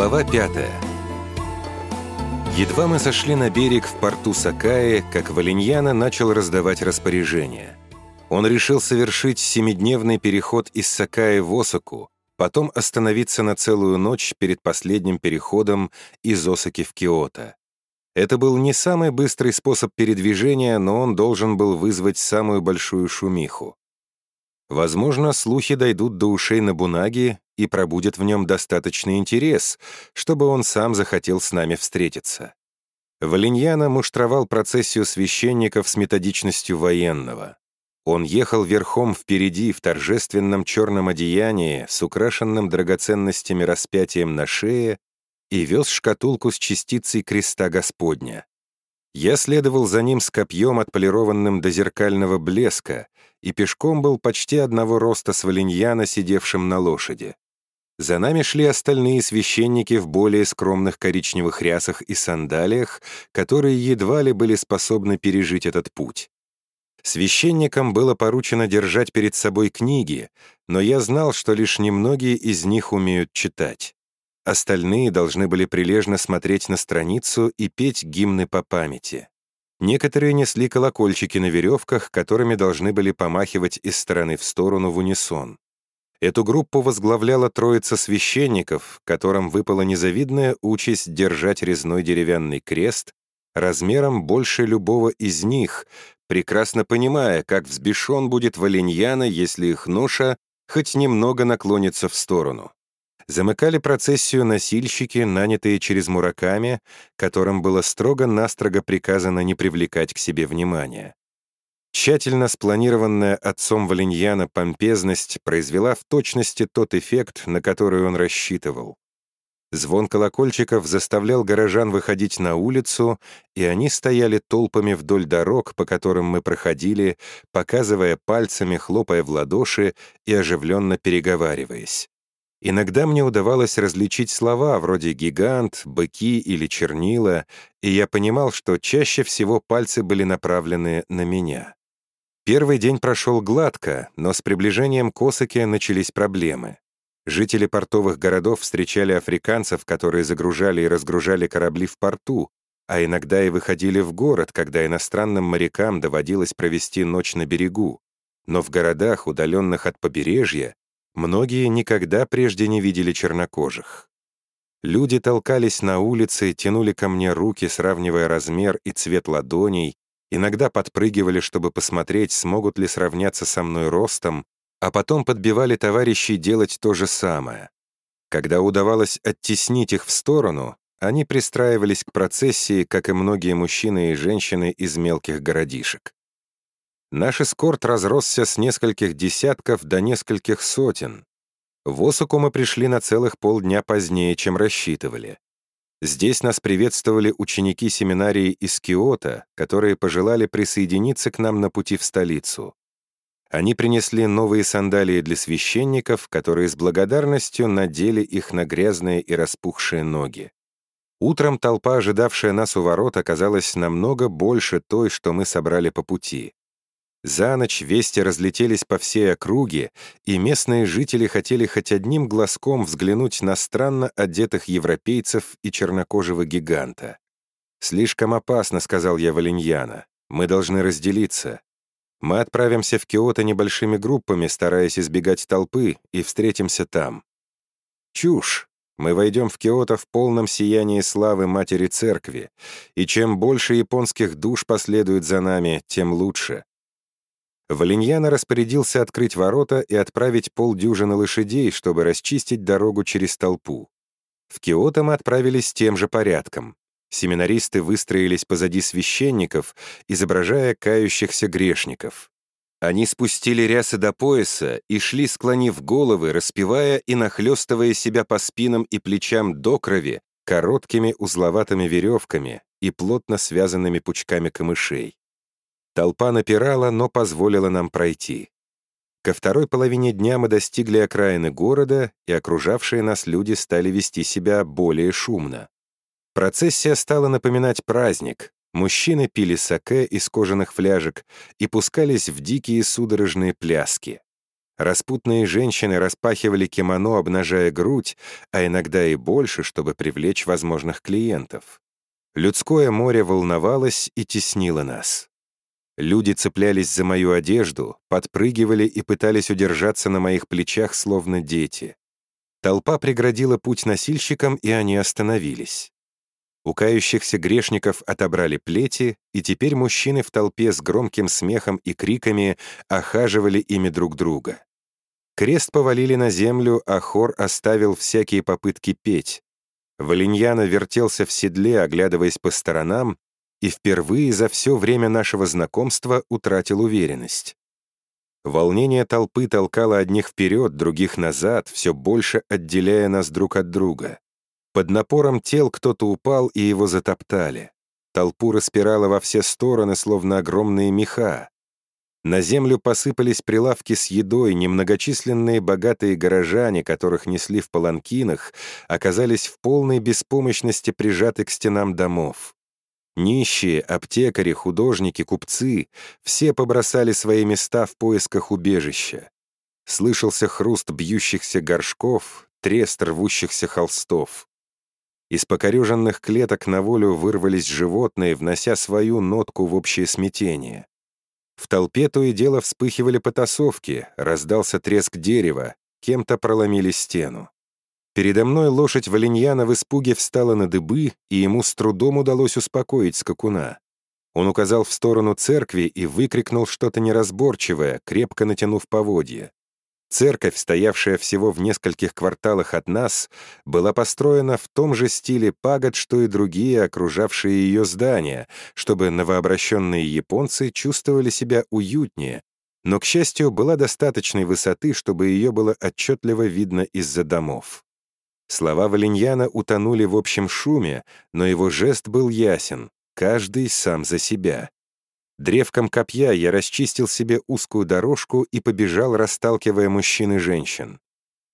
Глава 5 Едва мы сошли на берег в порту Сакаи, как Валиньяна начал раздавать распоряжения. Он решил совершить семидневный переход из Сакаи в Осаку, потом остановиться на целую ночь перед последним переходом из Осаки в Киото. Это был не самый быстрый способ передвижения, но он должен был вызвать самую большую шумиху. Возможно, слухи дойдут до ушей Набунаги и пробудет в нем достаточный интерес, чтобы он сам захотел с нами встретиться. Валиньяна муштровал процессию священников с методичностью военного. Он ехал верхом впереди в торжественном черном одеянии с украшенным драгоценностями распятием на шее и вез шкатулку с частицей креста Господня. Я следовал за ним с копьем, отполированным до зеркального блеска, и пешком был почти одного роста с Валиньяна, сидевшим на лошади. За нами шли остальные священники в более скромных коричневых рясах и сандалиях, которые едва ли были способны пережить этот путь. Священникам было поручено держать перед собой книги, но я знал, что лишь немногие из них умеют читать. Остальные должны были прилежно смотреть на страницу и петь гимны по памяти. Некоторые несли колокольчики на веревках, которыми должны были помахивать из стороны в сторону в унисон. Эту группу возглавляла троица священников, которым выпала незавидная участь держать резной деревянный крест размером больше любого из них, прекрасно понимая, как взбешен будет Валиньяна, если их ноша хоть немного наклонится в сторону. Замыкали процессию носильщики, нанятые через Мураками, которым было строго-настрого приказано не привлекать к себе внимания. Тщательно спланированная отцом Валиньяна помпезность произвела в точности тот эффект, на который он рассчитывал. Звон колокольчиков заставлял горожан выходить на улицу, и они стояли толпами вдоль дорог, по которым мы проходили, показывая пальцами, хлопая в ладоши и оживленно переговариваясь. Иногда мне удавалось различить слова вроде «гигант», «быки» или «чернила», и я понимал, что чаще всего пальцы были направлены на меня. Первый день прошел гладко, но с приближением к Осаке начались проблемы. Жители портовых городов встречали африканцев, которые загружали и разгружали корабли в порту, а иногда и выходили в город, когда иностранным морякам доводилось провести ночь на берегу. Но в городах, удаленных от побережья, многие никогда прежде не видели чернокожих. Люди толкались на улице, тянули ко мне руки, сравнивая размер и цвет ладоней, иногда подпрыгивали, чтобы посмотреть, смогут ли сравняться со мной ростом, а потом подбивали товарищей делать то же самое. Когда удавалось оттеснить их в сторону, они пристраивались к процессии, как и многие мужчины и женщины из мелких городишек. Наш эскорт разросся с нескольких десятков до нескольких сотен. В Осуку мы пришли на целых полдня позднее, чем рассчитывали. Здесь нас приветствовали ученики семинарии из Киота, которые пожелали присоединиться к нам на пути в столицу. Они принесли новые сандалии для священников, которые с благодарностью надели их на грязные и распухшие ноги. Утром толпа, ожидавшая нас у ворот, оказалась намного больше той, что мы собрали по пути. За ночь вести разлетелись по всей округе, и местные жители хотели хоть одним глазком взглянуть на странно одетых европейцев и чернокожего гиганта. «Слишком опасно», — сказал я Валиньяна. «Мы должны разделиться. Мы отправимся в Киото небольшими группами, стараясь избегать толпы, и встретимся там». «Чушь. Мы войдем в Киото в полном сиянии славы Матери Церкви, и чем больше японских душ последует за нами, тем лучше. Валиньяна распорядился открыть ворота и отправить полдюжины лошадей, чтобы расчистить дорогу через толпу. В Киото мы отправились тем же порядком. Семинаристы выстроились позади священников, изображая кающихся грешников. Они спустили рясы до пояса и шли, склонив головы, распевая и нахлестывая себя по спинам и плечам до крови короткими узловатыми веревками и плотно связанными пучками камышей. Толпа напирала, но позволила нам пройти. Ко второй половине дня мы достигли окраины города, и окружавшие нас люди стали вести себя более шумно. Процессия стала напоминать праздник. Мужчины пили саке из кожаных фляжек и пускались в дикие судорожные пляски. Распутные женщины распахивали кимоно, обнажая грудь, а иногда и больше, чтобы привлечь возможных клиентов. Людское море волновалось и теснило нас. Люди цеплялись за мою одежду, подпрыгивали и пытались удержаться на моих плечах, словно дети. Толпа преградила путь носильщикам, и они остановились. У кающихся грешников отобрали плети, и теперь мужчины в толпе с громким смехом и криками охаживали ими друг друга. Крест повалили на землю, а хор оставил всякие попытки петь. Валиньяна вертелся в седле, оглядываясь по сторонам, и впервые за все время нашего знакомства утратил уверенность. Волнение толпы толкало одних вперед, других назад, все больше отделяя нас друг от друга. Под напором тел кто-то упал, и его затоптали. Толпу распирало во все стороны, словно огромные меха. На землю посыпались прилавки с едой, немногочисленные богатые горожане, которых несли в паланкинах, оказались в полной беспомощности прижаты к стенам домов. Нищие, аптекари, художники, купцы — все побросали свои места в поисках убежища. Слышался хруст бьющихся горшков, трест рвущихся холстов. Из покореженных клеток на волю вырвались животные, внося свою нотку в общее смятение. В толпе то и дело вспыхивали потасовки, раздался треск дерева, кем-то проломили стену. Передо мной лошадь Валиньяна в испуге встала на дыбы, и ему с трудом удалось успокоить скакуна. Он указал в сторону церкви и выкрикнул что-то неразборчивое, крепко натянув поводья. Церковь, стоявшая всего в нескольких кварталах от нас, была построена в том же стиле пагод, что и другие окружавшие ее здания, чтобы новообращенные японцы чувствовали себя уютнее, но, к счастью, была достаточной высоты, чтобы ее было отчетливо видно из-за домов. Слова Валиньяна утонули в общем шуме, но его жест был ясен, каждый сам за себя. Древком копья я расчистил себе узкую дорожку и побежал, расталкивая мужчин и женщин.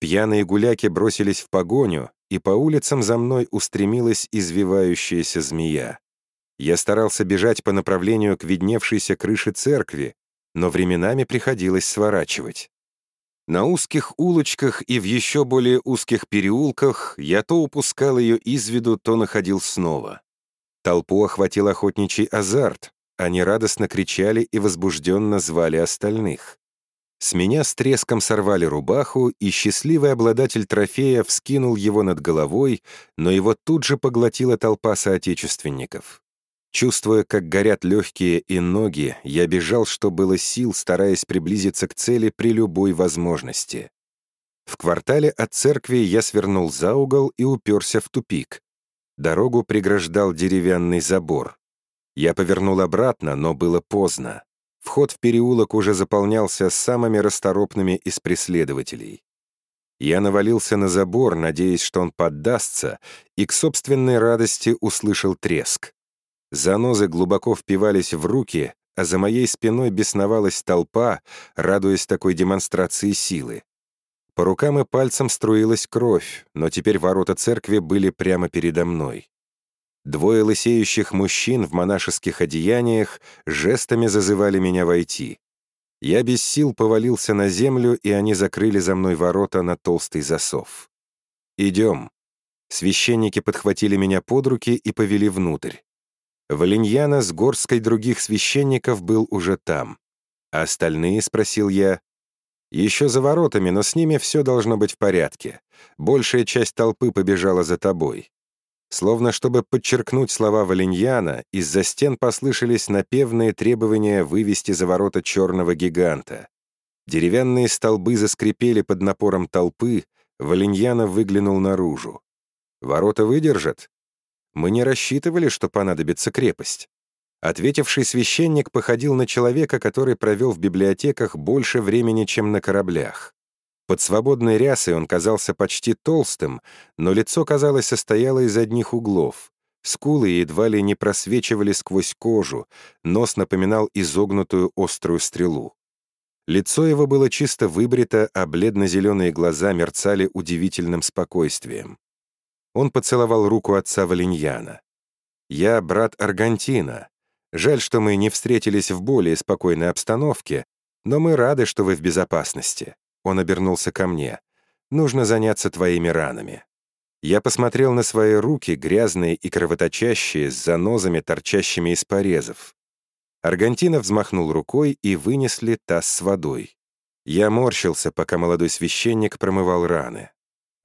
Пьяные гуляки бросились в погоню, и по улицам за мной устремилась извивающаяся змея. Я старался бежать по направлению к видневшейся крыше церкви, но временами приходилось сворачивать. На узких улочках и в еще более узких переулках я то упускал ее из виду, то находил снова. Толпу охватил охотничий азарт, они радостно кричали и возбужденно звали остальных. С меня с треском сорвали рубаху, и счастливый обладатель трофея вскинул его над головой, но его тут же поглотила толпа соотечественников. Чувствуя, как горят легкие и ноги, я бежал, что было сил, стараясь приблизиться к цели при любой возможности. В квартале от церкви я свернул за угол и уперся в тупик. Дорогу преграждал деревянный забор. Я повернул обратно, но было поздно. Вход в переулок уже заполнялся самыми расторопными из преследователей. Я навалился на забор, надеясь, что он поддастся, и к собственной радости услышал треск. Занозы глубоко впивались в руки, а за моей спиной бесновалась толпа, радуясь такой демонстрации силы. По рукам и пальцам струилась кровь, но теперь ворота церкви были прямо передо мной. Двое лысеющих мужчин в монашеских одеяниях жестами зазывали меня войти. Я без сил повалился на землю, и они закрыли за мной ворота на толстый засов. «Идем». Священники подхватили меня под руки и повели внутрь. Валиньяна с горской других священников был уже там. А остальные, спросил я, еще за воротами, но с ними все должно быть в порядке. Большая часть толпы побежала за тобой. Словно чтобы подчеркнуть слова Валиньяна, из-за стен послышались напевные требования вывести за ворота черного гиганта. Деревянные столбы заскрипели под напором толпы, Валиньяна выглянул наружу. «Ворота выдержат?» Мы не рассчитывали, что понадобится крепость. Ответивший священник походил на человека, который провел в библиотеках больше времени, чем на кораблях. Под свободной рясой он казался почти толстым, но лицо, казалось, состояло из одних углов. Скулы едва ли не просвечивали сквозь кожу, нос напоминал изогнутую острую стрелу. Лицо его было чисто выбрито, а бледно-зеленые глаза мерцали удивительным спокойствием. Он поцеловал руку отца Валиньяна. «Я брат Аргантина. Жаль, что мы не встретились в более спокойной обстановке, но мы рады, что вы в безопасности. он обернулся ко мне. «Нужно заняться твоими ранами». Я посмотрел на свои руки, грязные и кровоточащие, с занозами, торчащими из порезов. Аргантина взмахнул рукой и вынесли таз с водой. Я морщился, пока молодой священник промывал раны.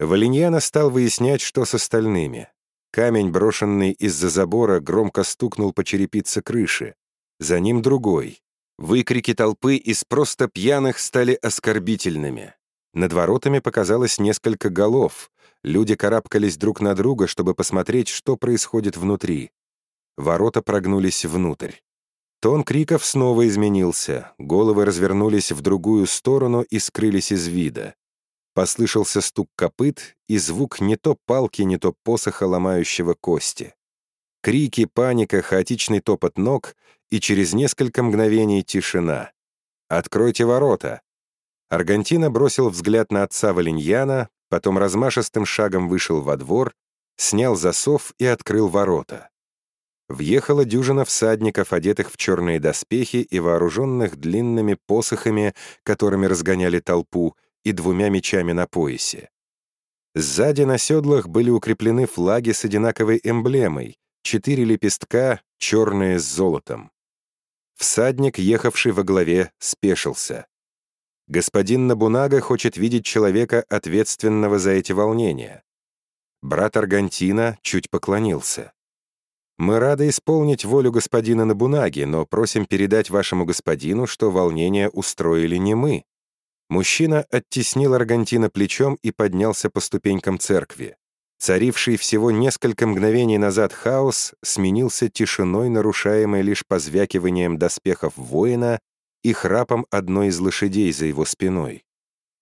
Валиньяна стал выяснять, что с остальными. Камень, брошенный из-за забора, громко стукнул по черепице крыши. За ним другой. Выкрики толпы из просто пьяных стали оскорбительными. Над воротами показалось несколько голов. Люди карабкались друг на друга, чтобы посмотреть, что происходит внутри. Ворота прогнулись внутрь. Тон криков снова изменился, головы развернулись в другую сторону и скрылись из вида. Послышался стук копыт и звук не то палки, не то посоха, ломающего кости. Крики, паника, хаотичный топот ног и через несколько мгновений тишина. «Откройте ворота!» Аргантина бросил взгляд на отца Валиньяна, потом размашистым шагом вышел во двор, снял засов и открыл ворота. Въехала дюжина всадников, одетых в черные доспехи и вооруженных длинными посохами, которыми разгоняли толпу, и двумя мечами на поясе. Сзади на седлах были укреплены флаги с одинаковой эмблемой, четыре лепестка, черные с золотом. Всадник, ехавший во главе, спешился. Господин Набунага хочет видеть человека, ответственного за эти волнения. Брат Аргантина чуть поклонился. Мы рады исполнить волю господина Набунаги, но просим передать вашему господину, что волнение устроили не мы. Мужчина оттеснил Аргантина плечом и поднялся по ступенькам церкви. Царивший всего несколько мгновений назад хаос сменился тишиной, нарушаемой лишь позвякиванием доспехов воина и храпом одной из лошадей за его спиной.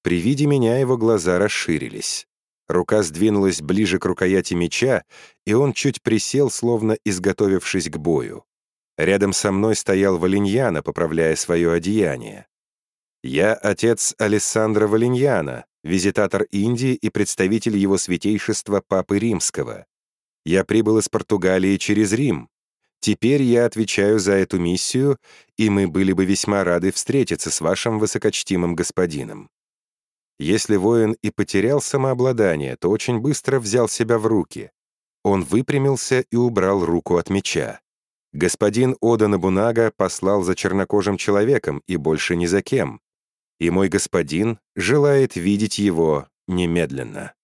При виде меня его глаза расширились. Рука сдвинулась ближе к рукояти меча, и он чуть присел, словно изготовившись к бою. Рядом со мной стоял Валиньяна, поправляя свое одеяние. «Я отец Алессандро Валиньяна, визитатор Индии и представитель его святейшества Папы Римского. Я прибыл из Португалии через Рим. Теперь я отвечаю за эту миссию, и мы были бы весьма рады встретиться с вашим высокочтимым господином. Если воин и потерял самообладание, то очень быстро взял себя в руки. Он выпрямился и убрал руку от меча. Господин Ода Набунага послал за чернокожим человеком и больше ни за кем. И мой господин желает видеть его немедленно.